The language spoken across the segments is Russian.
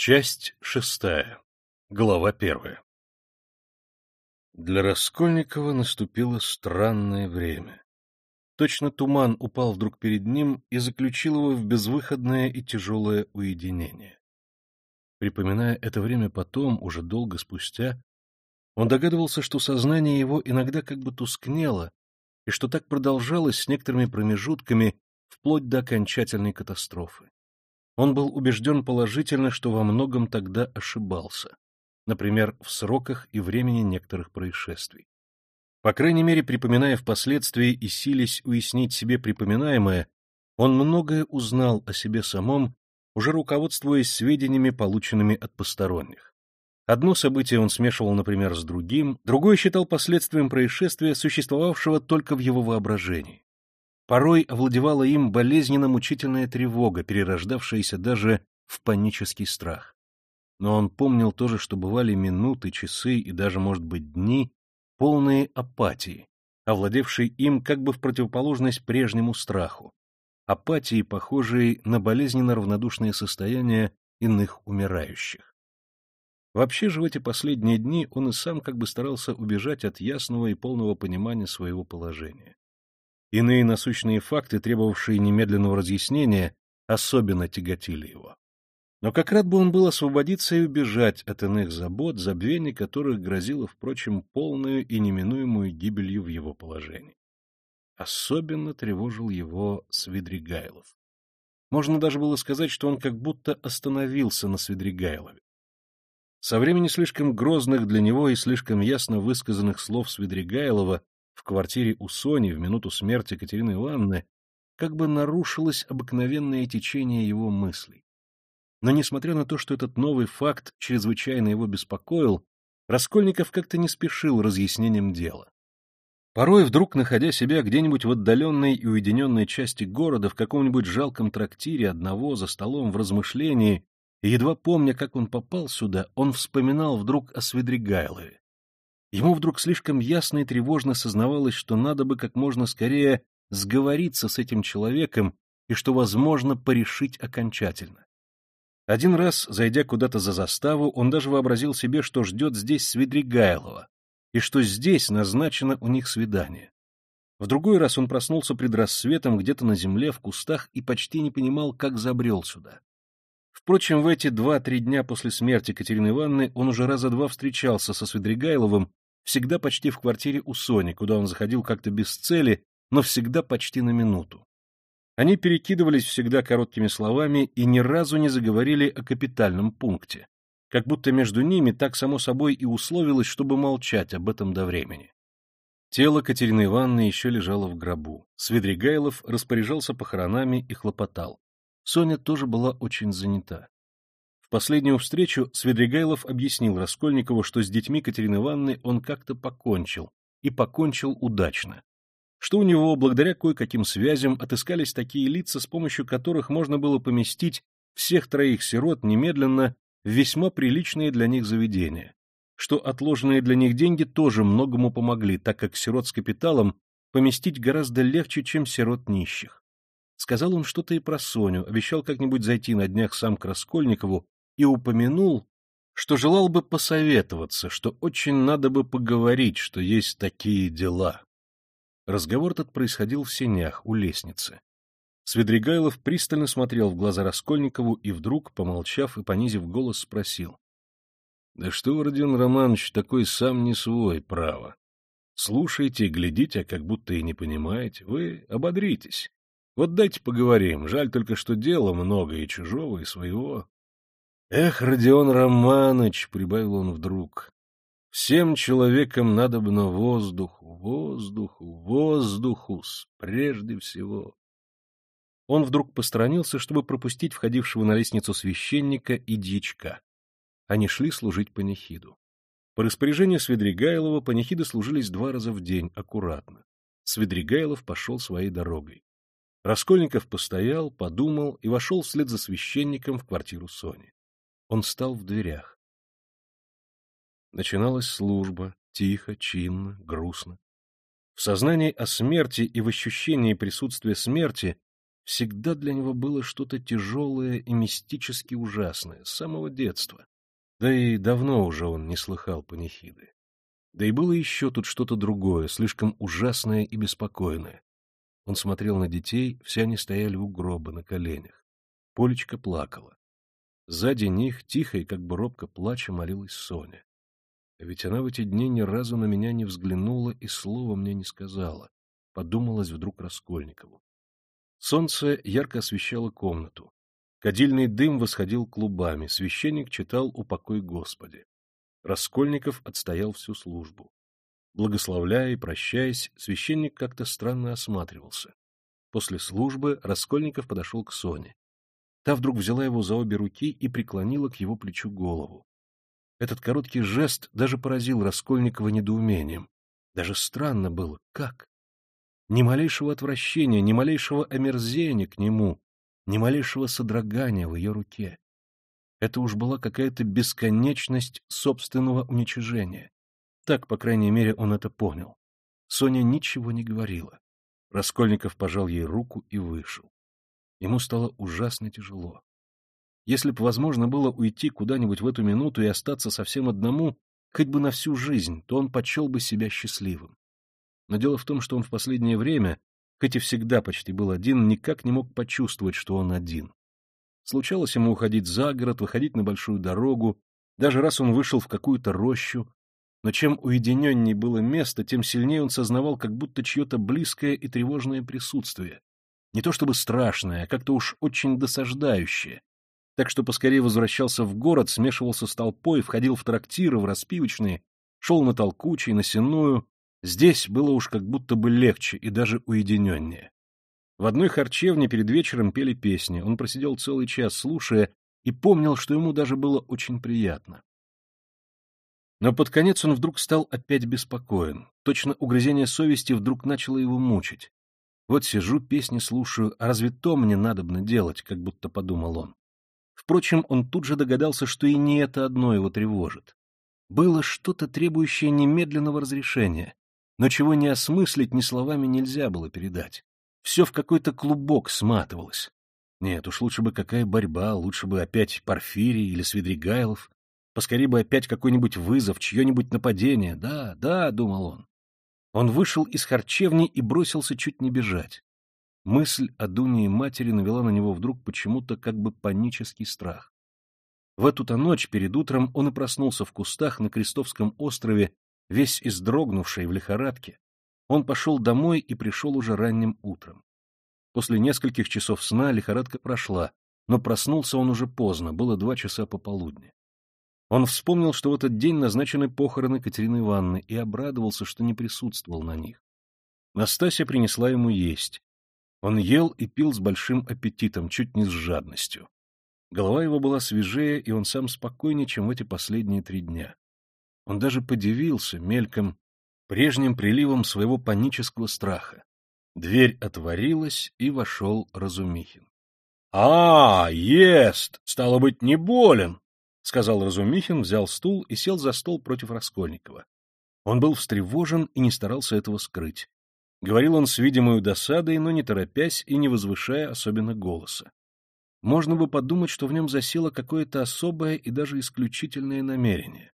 Часть шестая. Глава первая. Для Раскольникова наступило странное время. Точно туман упал вдруг перед ним и заключил его в безвыходное и тяжелое уединение. Припоминая это время потом, уже долго спустя, он догадывался, что сознание его иногда как бы тускнело, и что так продолжалось с некоторыми промежутками вплоть до окончательной катастрофы. Он был убежден положительно, что во многом тогда ошибался, например, в сроках и времени некоторых происшествий. По крайней мере, припоминая впоследствии и силясь уяснить себе припоминаемое, он многое узнал о себе самом, уже руководствуясь сведениями, полученными от посторонних. Одно событие он смешивал, например, с другим, другое считал последствием происшествия, существовавшего только в его воображении. Порой овладевала им болезненно-мучительная тревога, перерождавшаяся даже в панический страх. Но он помнил тоже, что бывали минуты, часы и даже, может быть, дни, полные апатии, овладевшей им как бы в противоположность прежнему страху, апатии, похожей на болезненно равнодушное состояние иных умирающих. Вообще же в эти последние дни он и сам как бы старался убежать от ясного и полного понимания своего положения. Иные насущные факты, требовавшие немедленного разъяснения, особенно тяготили его. Но как рад бы он был освободиться и убежать от иных забот, забвение которых грозило, впрочем, полную и неминуемую гибелью в его положении. Особенно тревожил его Свидригайлов. Можно даже было сказать, что он как будто остановился на Свидригайлове. Со времени слишком грозных для него и слишком ясно высказанных слов Свидригайлова квартире у Сони в минуту смерти Катерины Ивановны как бы нарушилось обыкновенное течение его мыслей. Но, несмотря на то, что этот новый факт чрезвычайно его беспокоил, Раскольников как-то не спешил разъяснением дела. Порой, вдруг находя себя где-нибудь в отдаленной и уединенной части города, в каком-нибудь жалком трактире одного за столом в размышлении, едва помня, как он попал сюда, он вспоминал вдруг о Свидригайлове. Ему вдруг слишком ясно и тревожно сознавалось, что надо бы как можно скорее сговориться с этим человеком и что возможно порешить окончательно. Один раз, зайдя куда-то за заставу, он даже вообразил себе, что ждет здесь Свидригайлова, и что здесь назначено у них свидание. В другой раз он проснулся пред рассветом где-то на земле, в кустах, и почти не понимал, как забрел сюда. Впрочем, в эти два-три дня после смерти Катерины Ивановны он уже раза два встречался со Свидригайловым всегда почти в квартире у Сони, куда он заходил как-то без цели, но всегда почти на минуту. Они перекидывались всегда короткими словами и ни разу не заговорили о капитальном пункте, как будто между ними так само собой и условилось, чтобы молчать об этом до времени. Тело Катерины Ивановны еще лежало в гробу. Свидригайлов распоряжался похоронами и хлопотал. Соня тоже была очень занята. В последнюю встречу Свидригайлов объяснил Раскольникову, что с детьми Катерины Ивановны он как-то покончил, и покончил удачно. Что у него, благодаря кое-каким связям, отыскались такие лица, с помощью которых можно было поместить всех троих сирот немедленно в весьма приличные для них заведения, что отложенные для них деньги тоже многому помогли, так как сирот с капиталом поместить гораздо легче, чем сирот нищих. Сказал он что-то и про Соню, обещал как-нибудь зайти на днях сам к Раскольникову и упомянул, что желал бы посоветоваться, что очень надо бы поговорить, что есть такие дела. Разговор этот происходил в сенях, у лестницы. Свидригайлов пристально смотрел в глаза Раскольникову и вдруг, помолчав и понизив голос, спросил. — Да что вы, Родион Романович, такой сам не свой, право. Слушайте глядите, а как будто и не понимаете. Вы ободритесь. Вот дайте поговорим. Жаль только, что дела много и чужого, и своего. Эх, Родион Романович, — прибавил он вдруг, — всем человекам надобно воздуху, воздуху, воздуху, прежде всего. Он вдруг посторонился, чтобы пропустить входившего на лестницу священника и дьячка. Они шли служить панихиду. По распоряжению Свидригайлова панихиды служились два раза в день, аккуратно. Свидригайлов пошел своей дорогой. Раскольников постоял, подумал и вошел вслед за священником в квартиру Сони. Он стал в дверях. Начиналась служба, тихо, чинно, грустно. В сознании о смерти и в ощущении присутствия смерти всегда для него было что-то тяжелое и мистически ужасное, с самого детства. Да и давно уже он не слыхал панихиды. Да и было еще тут что-то другое, слишком ужасное и беспокойное. Он смотрел на детей, все они стояли у гроба на коленях. Полечка плакала. Сзади них, тихо и как бы робко плача, молилась Соня. А ведь она в эти дни ни разу на меня не взглянула и слова мне не сказала, подумалась вдруг Раскольникову. Солнце ярко освещало комнату. Кадильный дым восходил клубами, священник читал «Упокой Господи». Раскольников отстоял всю службу. Благословляя и прощаясь, священник как-то странно осматривался. После службы Раскольников подошел к Соне. Та вдруг взяла его за обе руки и преклонила к его плечу голову. Этот короткий жест даже поразил Раскольникова недоумением. Даже странно было, как? Ни малейшего отвращения, ни малейшего омерзения к нему, ни малейшего содрогания в ее руке. Это уж была какая-то бесконечность собственного уничижения. Так, по крайней мере, он это понял. Соня ничего не говорила. Раскольников пожал ей руку и вышел. Ему стало ужасно тяжело. Если бы возможно было уйти куда-нибудь в эту минуту и остаться совсем одному, хоть бы на всю жизнь, то он почел бы себя счастливым. Но дело в том, что он в последнее время, хоть и всегда почти был один, никак не мог почувствовать, что он один. Случалось ему уходить за город, выходить на большую дорогу, даже раз он вышел в какую-то рощу, но чем уединенней было место, тем сильнее он сознавал как будто чье-то близкое и тревожное присутствие. Не то чтобы страшное, а как-то уж очень досаждающее. Так что поскорее возвращался в город, смешивался с толпой, входил в трактиры, в распивочные, шел на толкучий, на сенную, Здесь было уж как будто бы легче и даже уединеннее. В одной харчевне перед вечером пели песни, он просидел целый час, слушая, и помнил, что ему даже было очень приятно. Но под конец он вдруг стал опять беспокоен. Точно угрызение совести вдруг начало его мучить. Вот сижу, песни слушаю, а разве то мне надобно делать, как будто подумал он. Впрочем, он тут же догадался, что и не это одно его тревожит. Было что-то требующее немедленного разрешения, но чего не осмыслить ни словами нельзя было передать. Все в какой-то клубок сматывалось. Нет, уж лучше бы какая борьба, лучше бы опять Порфирий или Свидригайлов, поскорее бы опять какой-нибудь вызов, чье-нибудь нападение. Да, да, — думал он. Он вышел из харчевни и бросился чуть не бежать. Мысль о Дуне и матери навела на него вдруг почему-то как бы панический страх. В эту-то ночь перед утром он и проснулся в кустах на Крестовском острове Весь издрогнувший в лихорадке, он пошел домой и пришел уже ранним утром. После нескольких часов сна лихорадка прошла, но проснулся он уже поздно, было два часа пополудни. Он вспомнил, что в этот день назначены похороны Катерины Ивановны, и обрадовался, что не присутствовал на них. Настасья принесла ему есть. Он ел и пил с большим аппетитом, чуть не с жадностью. Голова его была свежее, и он сам спокойнее, чем в эти последние три дня. Он даже подивился мельком прежним приливом своего панического страха. Дверь отворилась, и вошел Разумихин. — А, ест! Стало быть, не болен! — сказал Разумихин, взял стул и сел за стол против Раскольникова. Он был встревожен и не старался этого скрыть. Говорил он с видимой досадой, но не торопясь и не возвышая особенно голоса. Можно бы подумать, что в нем засело какое-то особое и даже исключительное намерение.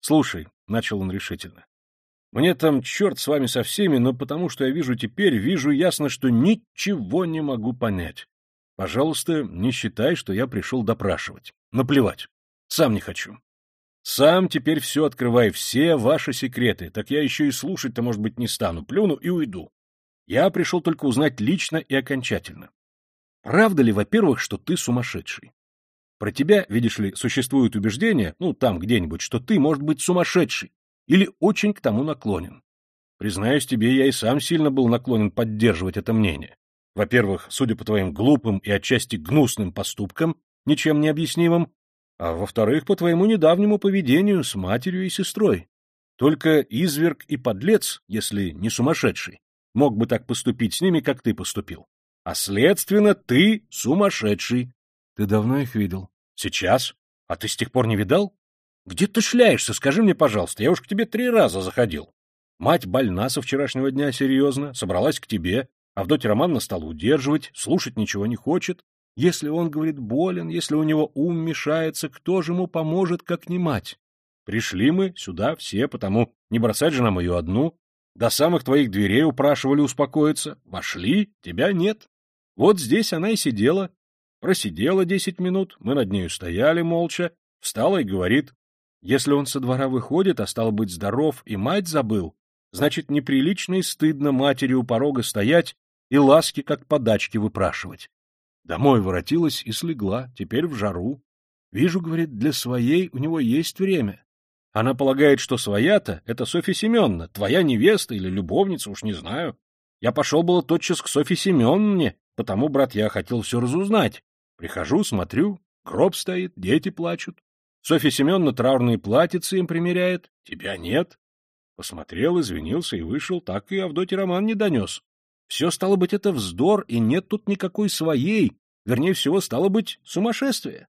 Слушай, — начал он решительно, — мне там черт с вами со всеми, но потому что я вижу теперь, вижу ясно, что ничего не могу понять. Пожалуйста, не считай, что я пришел допрашивать. Наплевать. Сам не хочу. Сам теперь все открывай, все ваши секреты, так я еще и слушать-то, может быть, не стану, плюну и уйду. Я пришел только узнать лично и окончательно. Правда ли, во-первых, что ты сумасшедший? Про тебя, видишь ли, существует убеждение, ну, там где-нибудь, что ты, может быть, сумасшедший или очень к тому наклонен. Признаюсь тебе, я и сам сильно был наклонен поддерживать это мнение. Во-первых, судя по твоим глупым и отчасти гнусным поступкам, ничем не объяснимым, а во-вторых, по твоему недавнему поведению с матерью и сестрой. Только изверг и подлец, если не сумасшедший, мог бы так поступить с ними, как ты поступил. А следственно, ты сумасшедший. Ты давно их видел? Сейчас? А ты с тех пор не видал? Где ты шляешься, скажи мне, пожалуйста, я уж к тебе три раза заходил. Мать больна со вчерашнего дня серьезно, собралась к тебе. Авдотья Романовна стала удерживать, слушать ничего не хочет. Если он, говорит, болен, если у него ум мешается, кто же ему поможет, как не мать? Пришли мы сюда все, потому не бросать же нам ее одну. До самых твоих дверей упрашивали успокоиться. Вошли, тебя нет. Вот здесь она и сидела. Просидела десять минут, мы над нею стояли молча. Встала и говорит, если он со двора выходит, а стал быть здоров и мать забыл, значит, неприлично и стыдно матери у порога стоять и ласки, как подачки, выпрашивать. Домой воротилась и слегла, теперь в жару. Вижу, говорит, для своей у него есть время. Она полагает, что своя-то — это Софья Семеновна, твоя невеста или любовница, уж не знаю. Я пошел было тотчас к Софье Семеновне, потому, брат, я хотел все разузнать. Прихожу, смотрю, гроб стоит, дети плачут. Софья Семеновна траурные платьицы им примеряет, тебя нет. Посмотрел, извинился и вышел, так и Авдотья Роман не донес. Все, стало быть, это вздор, и нет тут никакой своей, вернее всего, стало быть, сумасшествие.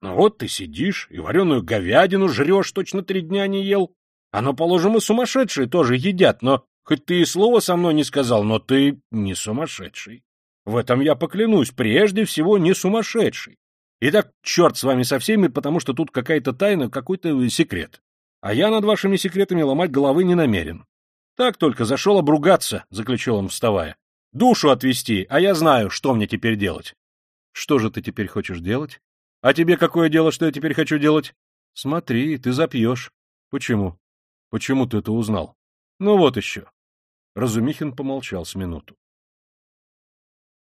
Ну вот ты сидишь и вареную говядину жрешь, точно три дня не ел. Оно, положим, и сумасшедшие тоже едят, но хоть ты и слова со мной не сказал, но ты не сумасшедший. В этом я поклянусь, прежде всего не сумасшедший. Итак, черт с вами со всеми, потому что тут какая-то тайна, какой-то секрет. А я над вашими секретами ломать головы не намерен. Так только зашел обругаться, — заключил он, вставая. Душу отвести, а я знаю, что мне теперь делать. Что же ты теперь хочешь делать? А тебе какое дело, что я теперь хочу делать? Смотри, ты запьешь. Почему? Почему ты это узнал? Ну вот еще. Разумихин помолчал с минуту.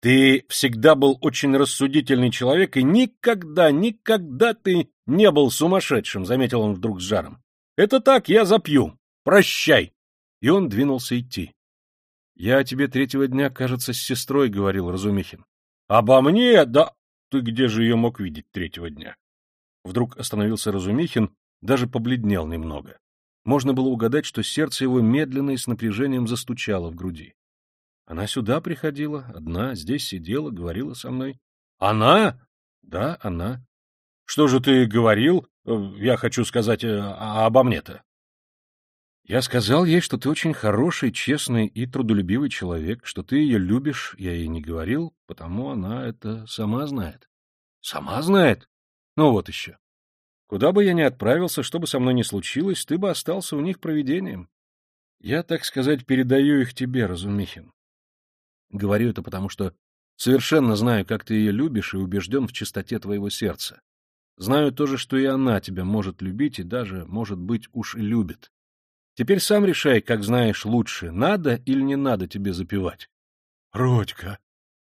Ты всегда был очень рассудительный человек, и никогда, никогда ты не был сумасшедшим, — заметил он вдруг с жаром. Это так, я запью. Прощай. И он двинулся идти. — Я о тебе третьего дня, кажется, с сестрой говорил, Разумихин. — Обо мне? Да ты где же ее мог видеть третьего дня? Вдруг остановился Разумихин, даже побледнел немного. Можно было угадать, что сердце его медленно и с напряжением застучало в груди. Она сюда приходила, одна, здесь сидела, говорила со мной. Она? Да, она. Что же ты говорил? Э, я хочу сказать э, обо мне-то. Я сказал ей, что ты очень хороший, честный и трудолюбивый человек, что ты ее любишь, я ей не говорил, потому она это сама знает. Сама знает? Ну вот еще. Куда бы я ни отправился, что бы со мной ни случилось, ты бы остался у них провидением. Я, так сказать, передаю их тебе, Разумихин. Говорю это потому, что совершенно знаю, как ты ее любишь и убежден в чистоте твоего сердца. Знаю тоже, что и она тебя может любить и даже, может быть, уж любит. Теперь сам решай, как знаешь лучше, надо или не надо тебе запивать. — Родька,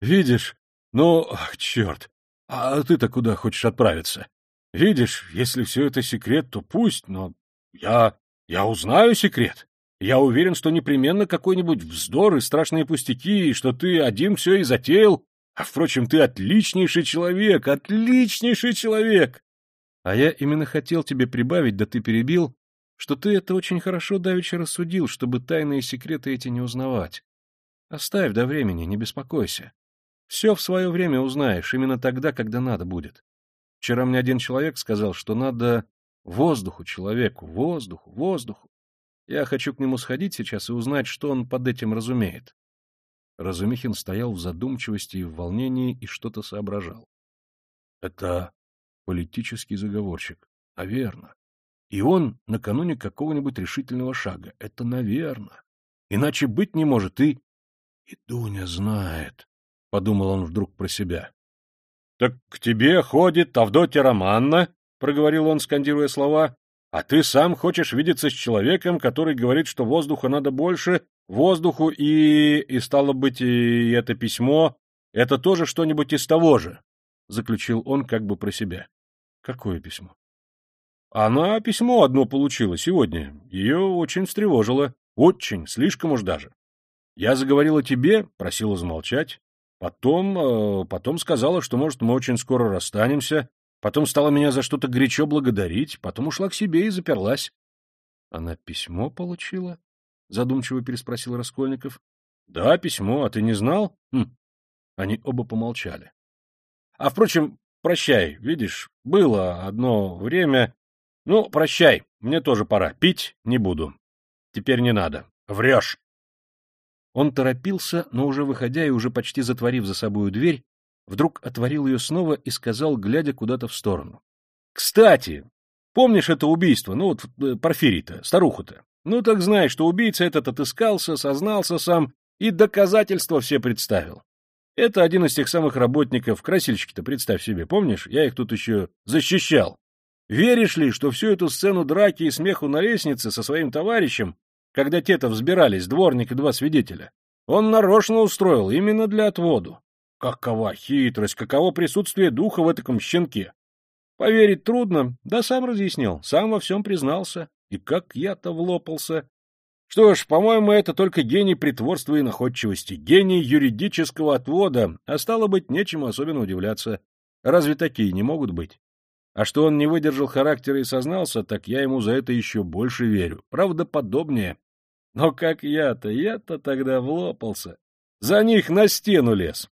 видишь? Ну, ах, черт! А ты-то куда хочешь отправиться? Видишь, если все это секрет, то пусть, но я... я узнаю секрет. Я уверен, что непременно какой-нибудь вздор и страшные пустяки, и что ты один все и затеял. А, впрочем, ты отличнейший человек, отличнейший человек. А я именно хотел тебе прибавить, да ты перебил, что ты это очень хорошо давеча рассудил, чтобы тайные секреты эти не узнавать. Оставь до времени, не беспокойся. Все в свое время узнаешь, именно тогда, когда надо будет. Вчера мне один человек сказал, что надо воздуху человеку, воздуху, воздуху. Я хочу к нему сходить сейчас и узнать, что он под этим разумеет. Разумихин стоял в задумчивости и в волнении и что-то соображал. Это политический заговорщик. Наверно. И он накануне какого-нибудь решительного шага. Это наверно. Иначе быть не может и... И Дуня знает, — подумал он вдруг про себя. — Так к тебе ходит Авдотья Романна, — проговорил он, скандируя слова, — а ты сам хочешь видеться с человеком, который говорит, что воздуха надо больше, воздуху и... и стало быть, и это письмо, это тоже что-нибудь из того же, — заключил он как бы про себя. — Какое письмо? Она письмо одно получила сегодня. Ее очень встревожило. Очень, слишком уж даже. Я заговорила тебе, просила замолчать. Потом, э, потом сказала, что, может, мы очень скоро расстанемся. Потом стала меня за что-то горячо благодарить. Потом ушла к себе и заперлась. — Она письмо получила? — задумчиво переспросил Раскольников. — Да, письмо. А ты не знал? Хм. Они оба помолчали. — А, впрочем, прощай. Видишь, было одно время, ну, прощай, мне тоже пора. Пить не буду. Теперь не надо. Врешь. Он торопился, но уже выходя и уже почти затворив за собою дверь, вдруг отворил ее снова и сказал, глядя куда-то в сторону. — Кстати, помнишь это убийство, ну вот э, Порфирий-то, старуху-то? Ну так знаешь, что убийца этот отыскался, сознался сам и доказательства все представил. Это один из тех самых работников, красильщики-то, представь себе, помнишь? Я их тут еще защищал. Веришь ли, что всю эту сцену драки и смеху на лестнице со своим товарищем когда те-то взбирались, дворник и два свидетеля. Он нарочно устроил, именно для отводу. Какова хитрость, каково присутствие духа в этом щенке. Поверить трудно, да сам разъяснил, сам во всем признался. И как я-то влопался. Что ж, по-моему, это только гений притворства и находчивости, гений юридического отвода, а стало быть, нечему особенно удивляться. Разве такие не могут быть? А что он не выдержал характера и сознался, так я ему за это еще больше верю. Правдоподобнее. Но как я-то, я-то тогда влопался. За них на стену лез.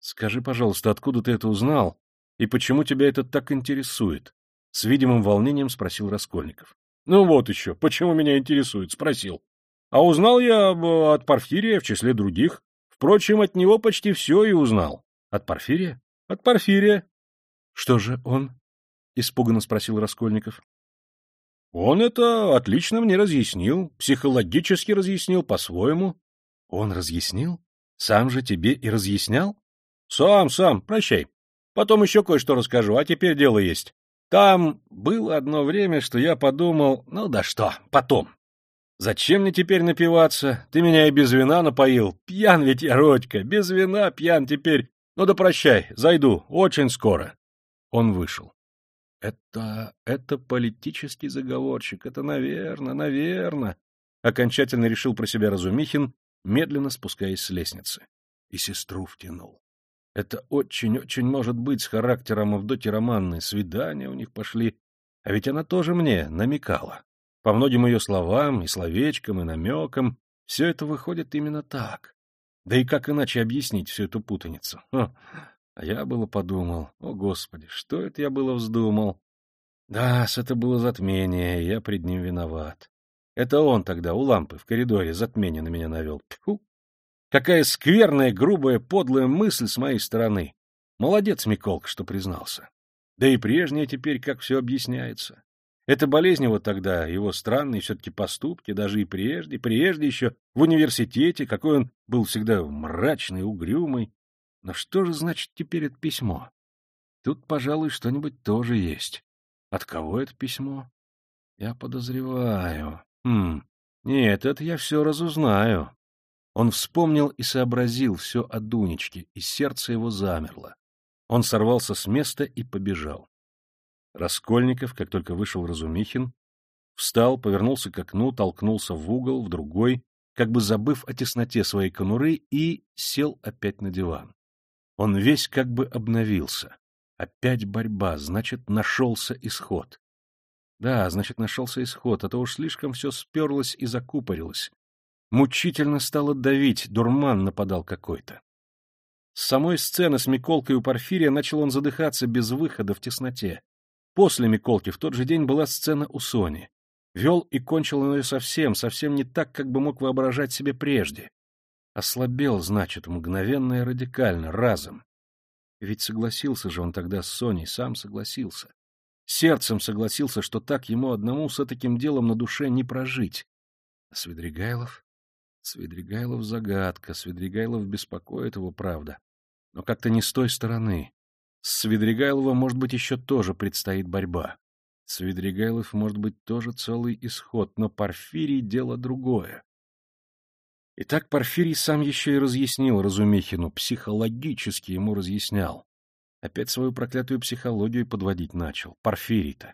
Скажи, пожалуйста, откуда ты это узнал и почему тебя это так интересует? С видимым волнением спросил Раскольников. Ну вот еще, почему меня интересует, спросил. А узнал я от Порфирия в числе других. Впрочем, от него почти все и узнал. От Порфирия? От Порфирия. Что же он? Испуганно спросил Раскольников. Он это отлично мне разъяснил, психологически разъяснил по-своему. Он разъяснил? Сам же тебе и разъяснял? Сам, сам, прощай. Потом еще кое-что расскажу, а теперь дело есть. Там было одно время, что я подумал, ну да что, потом. Зачем мне теперь напиваться? Ты меня и без вина напоил. Пьян ведь я, Родька, без вина пьян теперь. Ну да прощай, зайду, очень скоро. Он вышел. Это... это политический заговорщик, это, наверное, наверное, окончательно решил про себя Разумихин, медленно спускаясь с лестницы. И сестру втянул. Это очень-очень может быть с характером Авдоти Романны. Свидания у них пошли. А ведь она тоже мне намекала. По многим ее словам, и словечкам, и намекам, все это выходит именно так. Да и как иначе объяснить всю эту путаницу? Хм. А я было подумал, о, Господи, что это я было вздумал? Да, это было затмение, я пред ним виноват. Это он тогда у лампы в коридоре затмение на меня навел. Тьфу! Какая скверная, грубая, подлая мысль с моей стороны. Молодец, Миколка, что признался. Да и прежнее теперь как все объясняется. Это болезнь его тогда, его странные все-таки поступки, даже и прежде, прежде еще в университете, какой он был всегда мрачный, угрюмый, но что же значит теперь это письмо? Тут, пожалуй, что-нибудь тоже есть. От кого это письмо? Я подозреваю. Хм, нет, это я все разузнаю. Он вспомнил и сообразил все о Дунечке, и сердце его замерло. Он сорвался с места и побежал. Раскольников, как только вышел Разумихин, встал, повернулся к окну, толкнулся в угол, в другой, как бы забыв о тесноте своей конуры, и сел опять на диван. Он весь как бы обновился. Опять борьба, значит, нашелся исход. Да, значит, нашелся исход, а то уж слишком все сперлось и закупорилось. Мучительно стало давить, дурман нападал какой-то. С самой сцены с Миколкой у Порфирия начал он задыхаться без выхода в тесноте. После Миколки в тот же день была сцена у Сони. Вел и кончил он ее совсем, совсем не так, как бы мог воображать себе прежде. Ослабел, значит, мгновенно и радикально, разом. Ведь согласился же он тогда с Соней, сам согласился. Сердцем согласился, что так ему одному с таким делом на душе не прожить. А Свидригайлов? Свидригайлов загадка, Свидригайлов беспокоит его, правда. Но как-то не с той стороны. С Свидригайловым, может быть, еще тоже предстоит борьба. Свидригайлов, может быть, тоже целый исход, но Порфирий — дело другое. И так Порфирий сам еще и разъяснил Разумихину, психологически ему разъяснял. Опять свою проклятую психологию подводить начал. Порфирий-то.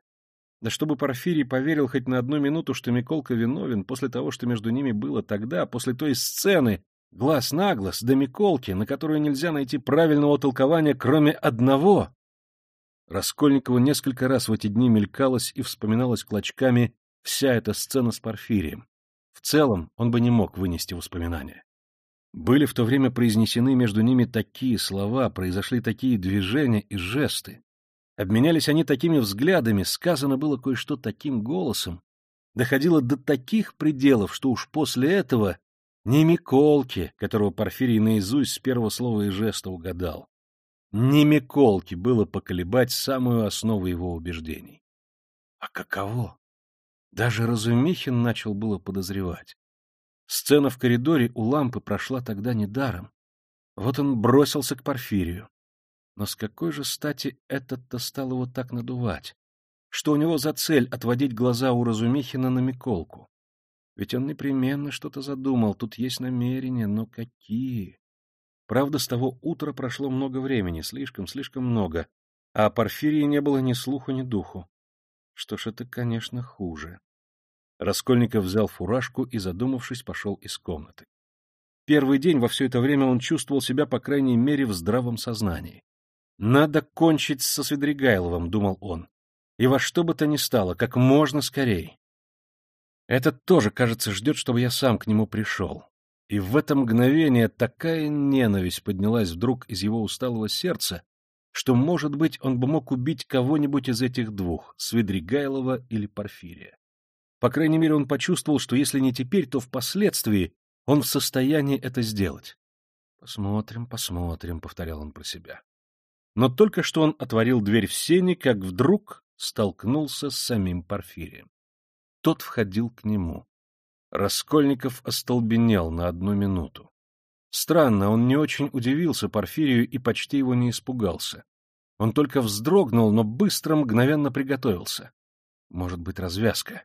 Да чтобы Порфирий поверил хоть на одну минуту, что Миколка виновен после того, что между ними было тогда, после той сцены, глаз на глаз, до Миколки, на которую нельзя найти правильного толкования, кроме одного. Раскольникову несколько раз в эти дни мелькалась и вспоминалась клочками вся эта сцена с Порфирием. В целом он бы не мог вынести воспоминания. Были в то время произнесены между ними такие слова, произошли такие движения и жесты. Обменялись они такими взглядами, сказано было кое-что таким голосом, доходило до таких пределов, что уж после этого Не Миколки, которого Порфирий наизусть с первого слова и жеста угадал. Не Миколки было поколебать самую основу его убеждений. А каково? Даже Разумихин начал было подозревать. Сцена в коридоре у лампы прошла тогда недаром. Вот он бросился к Порфирию. Но с какой же стати этот-то стал его так надувать? Что у него за цель отводить глаза у Разумихина на Миколку? Ведь он непременно что-то задумал, тут есть намерения, но какие? Правда, с того утра прошло много времени, слишком, слишком много, а о Порфирии не было ни слуху, ни духу. Что ж, это, конечно, хуже. Раскольников взял фуражку и, задумавшись, пошел из комнаты. Первый день во все это время он чувствовал себя, по крайней мере, в здравом сознании. «Надо кончить со Свидригайловым», — думал он. «И во что бы то ни стало, как можно скорей». Этот тоже, кажется, ждет, чтобы я сам к нему пришел. И в это мгновение такая ненависть поднялась вдруг из его усталого сердца, что, может быть, он бы мог убить кого-нибудь из этих двух, Свидригайлова или Порфирия. По крайней мере, он почувствовал, что если не теперь, то впоследствии он в состоянии это сделать. «Посмотрим, посмотрим», — повторял он про себя. Но только что он отворил дверь в сене, как вдруг столкнулся с самим Порфирием. Тот входил к нему. Раскольников остолбенел на одну минуту. Странно, он не очень удивился Порфирию и почти его не испугался. Он только вздрогнул, но быстро, мгновенно приготовился. Может быть, развязка.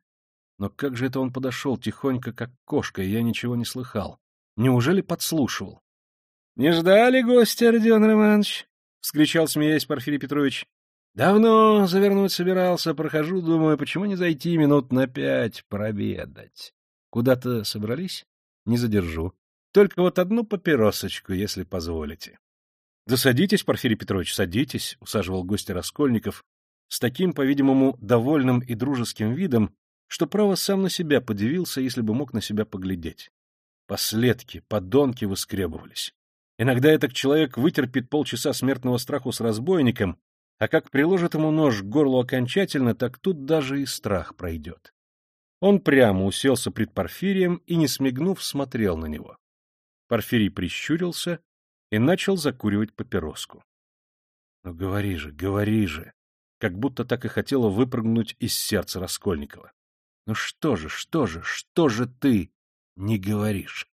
Но как же это он подошел тихонько, как кошка, и я ничего не слыхал? Неужели подслушивал? — Не ждали гостя, Родион Романович? — вскричал, смеясь, Порфирий Петрович. — Давно завернуть собирался, прохожу, думаю, почему не зайти минут на пять проведать. Куда-то собрались? Не задержу. Только вот одну папиросочку, если позволите. — Да садитесь, Порфирий Петрович, садитесь, — усаживал гостя Раскольников, с таким, по-видимому, довольным и дружеским видом, что, право, сам на себя подивился, если бы мог на себя поглядеть. Последки, подонки выскребывались. Иногда этот человек вытерпит полчаса смертного страху с разбойником, а как приложит ему нож к горлу окончательно, так тут даже и страх пройдет. Он прямо уселся пред Порфирием и, не смигнув, смотрел на него. Порфирий прищурился и начал закуривать папироску. — Ну говори же, говори же! Как будто так и хотела выпрыгнуть из сердца Раскольникова. Ну что же, что же, что же ты не говоришь?